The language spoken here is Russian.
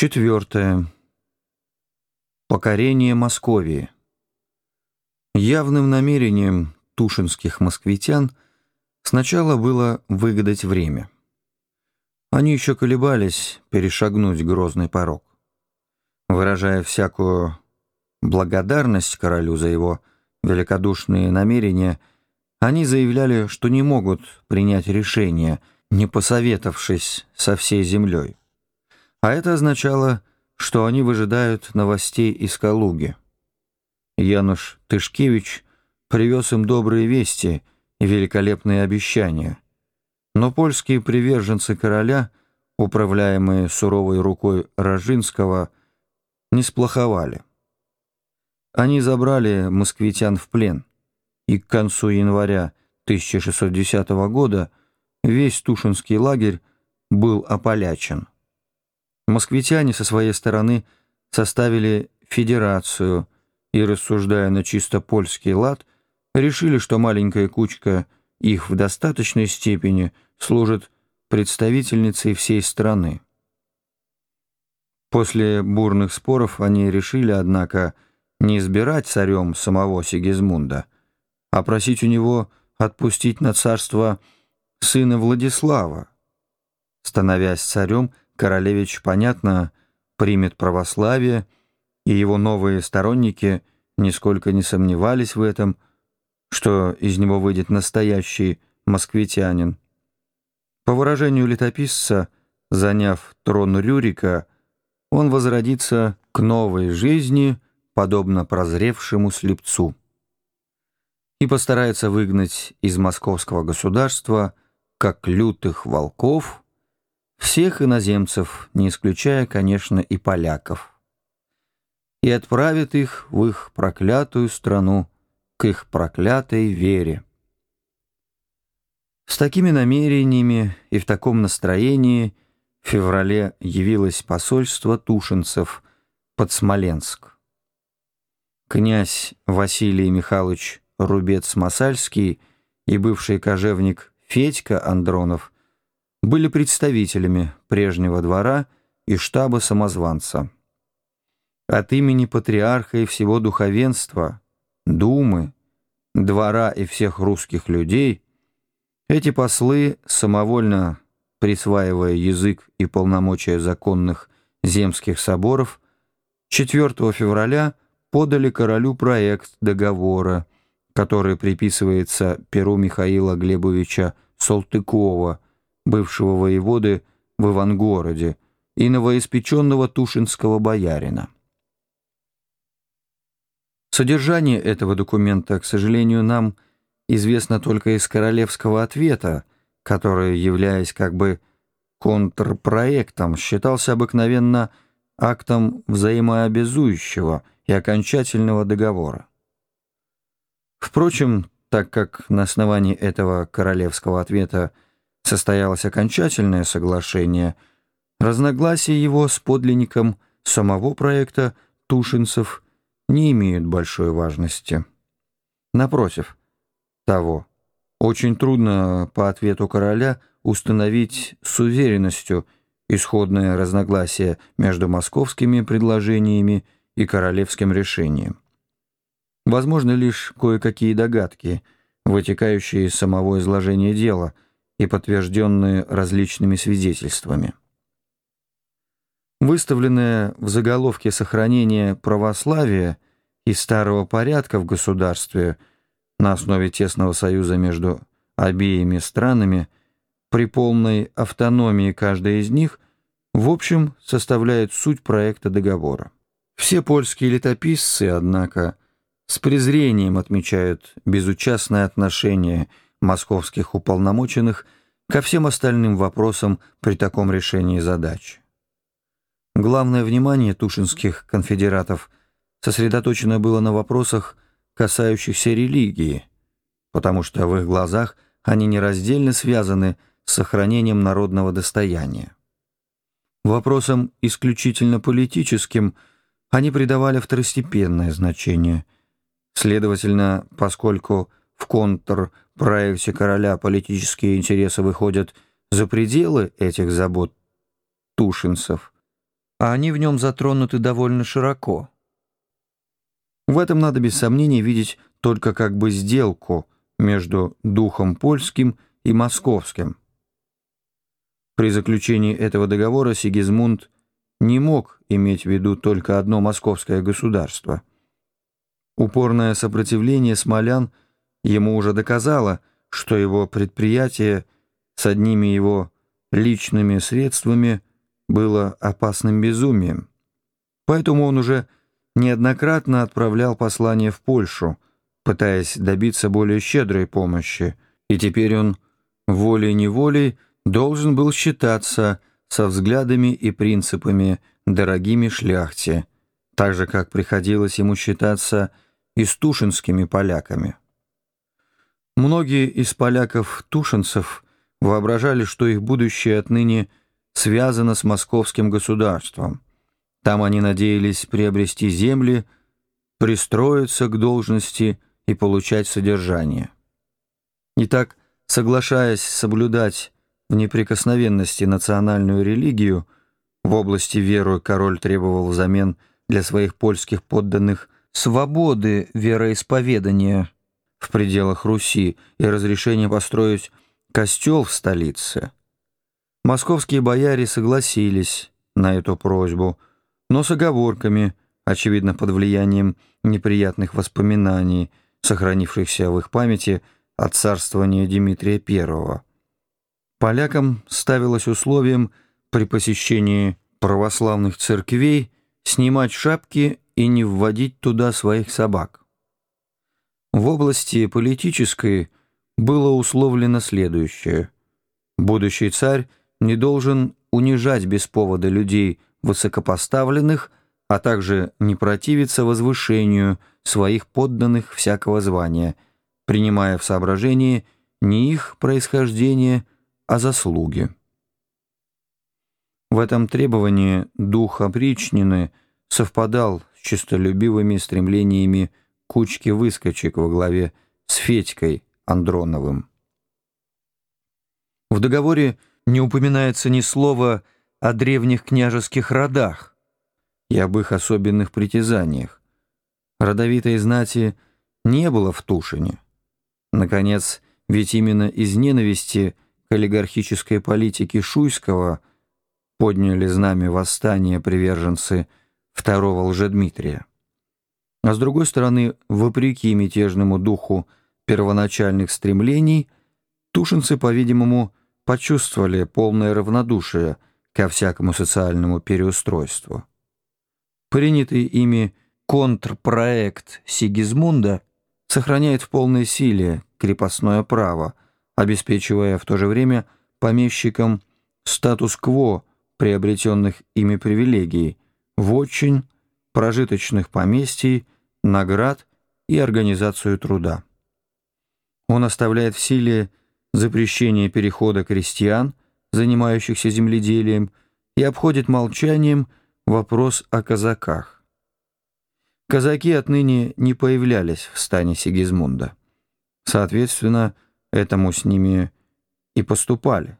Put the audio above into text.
Четвертое. Покорение Московии. Явным намерением тушинских москвитян сначала было выгадать время. Они еще колебались перешагнуть грозный порог. Выражая всякую благодарность королю за его великодушные намерения, они заявляли, что не могут принять решение, не посоветовавшись со всей землей. А это означало, что они выжидают новостей из Калуги. Януш Тышкевич привез им добрые вести и великолепные обещания. Но польские приверженцы короля, управляемые суровой рукой Рожинского, не сплоховали. Они забрали москвитян в плен, и к концу января 1610 года весь Тушинский лагерь был ополячен. Москвитяне со своей стороны составили федерацию и, рассуждая на чисто польский лад, решили, что маленькая кучка их в достаточной степени служит представительницей всей страны. После бурных споров они решили, однако, не избирать царем самого Сигизмунда, а просить у него отпустить на царство сына Владислава. Становясь царем, Королевич, понятно, примет православие, и его новые сторонники нисколько не сомневались в этом, что из него выйдет настоящий москвитянин. По выражению летописца, заняв трон Рюрика, он возродится к новой жизни, подобно прозревшему слепцу, и постарается выгнать из московского государства, как лютых волков, всех иноземцев, не исключая, конечно, и поляков, и отправит их в их проклятую страну, к их проклятой вере. С такими намерениями и в таком настроении в феврале явилось посольство тушинцев под Смоленск. Князь Василий Михайлович Рубец-Масальский и бывший кожевник Федька Андронов – были представителями прежнего двора и штаба самозванца. От имени патриарха и всего духовенства, думы, двора и всех русских людей эти послы, самовольно присваивая язык и полномочия законных земских соборов, 4 февраля подали королю проект договора, который приписывается перу Михаила Глебовича Салтыкова – бывшего воеводы в Ивангороде, и новоиспеченного тушинского боярина. Содержание этого документа, к сожалению, нам известно только из королевского ответа, который, являясь как бы контрпроектом, считался обыкновенно актом взаимообязующего и окончательного договора. Впрочем, так как на основании этого королевского ответа состоялось окончательное соглашение, разногласия его с подлинником самого проекта Тушинцев не имеют большой важности. Напротив того, очень трудно по ответу короля установить с уверенностью исходное разногласие между московскими предложениями и королевским решением. Возможно лишь кое-какие догадки, вытекающие из самого изложения дела – и подтвержденные различными свидетельствами. Выставленное в заголовке сохранение православия и старого порядка в государстве на основе тесного союза между обеими странами при полной автономии каждой из них в общем составляет суть проекта договора. Все польские летописцы, однако, с презрением отмечают безучастное отношение московских уполномоченных ко всем остальным вопросам при таком решении задач. Главное внимание тушинских конфедератов сосредоточено было на вопросах, касающихся религии, потому что в их глазах они нераздельно связаны с сохранением народного достояния. Вопросам исключительно политическим они придавали второстепенное значение. Следовательно, поскольку в контрпроекте короля политические интересы выходят за пределы этих забот тушинцев, а они в нем затронуты довольно широко. В этом надо без сомнения видеть только как бы сделку между духом польским и московским. При заключении этого договора Сигизмунд не мог иметь в виду только одно московское государство. Упорное сопротивление смолян ему уже доказало, что его предприятие с одними его личными средствами было опасным безумием. Поэтому он уже неоднократно отправлял послания в Польшу, пытаясь добиться более щедрой помощи, и теперь он волей-неволей должен был считаться со взглядами и принципами дорогими шляхте, так же, как приходилось ему считаться и с тушинскими поляками. Многие из поляков-тушинцев воображали, что их будущее отныне связано с московским государством. Там они надеялись приобрести земли, пристроиться к должности и получать содержание. Итак, соглашаясь соблюдать в неприкосновенности национальную религию, в области веры король требовал взамен для своих польских подданных свободы вероисповедания в пределах Руси и разрешение построить костел в столице. Московские бояре согласились на эту просьбу, но с оговорками, очевидно под влиянием неприятных воспоминаний, сохранившихся в их памяти от царствования Дмитрия I. Полякам ставилось условием при посещении православных церквей снимать шапки и не вводить туда своих собак. В области политической было условлено следующее. Будущий царь не должен унижать без повода людей высокопоставленных, а также не противиться возвышению своих подданных всякого звания, принимая в соображение не их происхождение, а заслуги. В этом требовании дух опричнины совпадал с честолюбивыми стремлениями кучки выскочек во главе с Федькой Андроновым. В договоре не упоминается ни слова о древних княжеских родах и об их особенных притязаниях. Родовитой знати не было в Тушине. Наконец, ведь именно из ненависти – к олигархической политике Шуйского подняли знамя восстания приверженцы второго лжедмитрия. А с другой стороны, вопреки мятежному духу первоначальных стремлений, тушинцы, по-видимому, почувствовали полное равнодушие ко всякому социальному переустройству. Принятый ими контрпроект Сигизмунда сохраняет в полной силе крепостное право – обеспечивая в то же время помещикам статус-кво приобретенных ими привилегий, вотчин, прожиточных поместий, наград и организацию труда. Он оставляет в силе запрещение перехода крестьян, занимающихся земледелием, и обходит молчанием вопрос о казаках. Казаки отныне не появлялись в стане Сигизмунда. Соответственно, Этому с ними и поступали.